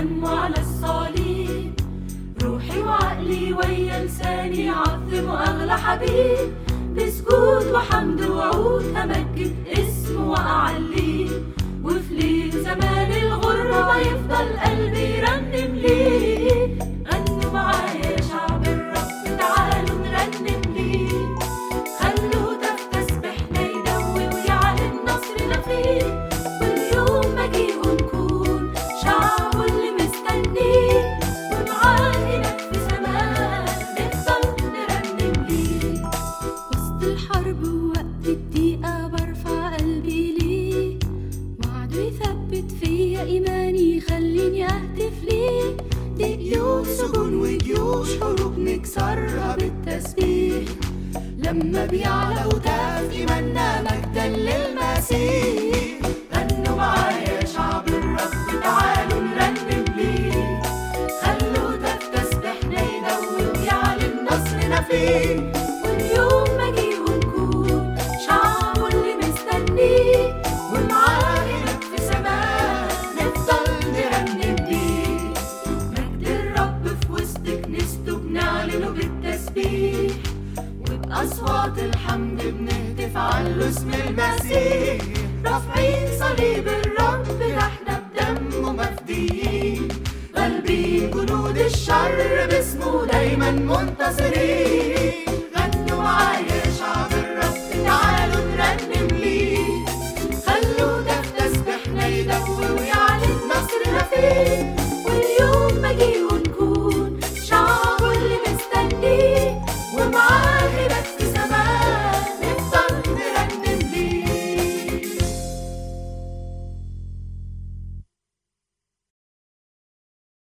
دم على الصليب. روحي وعقلي ويا لساني عظم أغلى حبيب. بسجود وحمد وعود أمجد إيماني يخليني أهتف ليه دي قيود سجون وجيوش حروب نكسرها بالتسبيح. لما بيعلى هتاف إيماننا مجدا للمسيح. غنوا معايا يا شعب الرب تعالوا نرنم ليه خلوا هتاف تسبحنا يدوي ويعلن نصرنا فيه أصوات الحمد بنهتف عالو اسم المسيح. رافعين صليب الرب نحن بدمه مفديين غالبين جنود الشر باسمه دايما منتصرين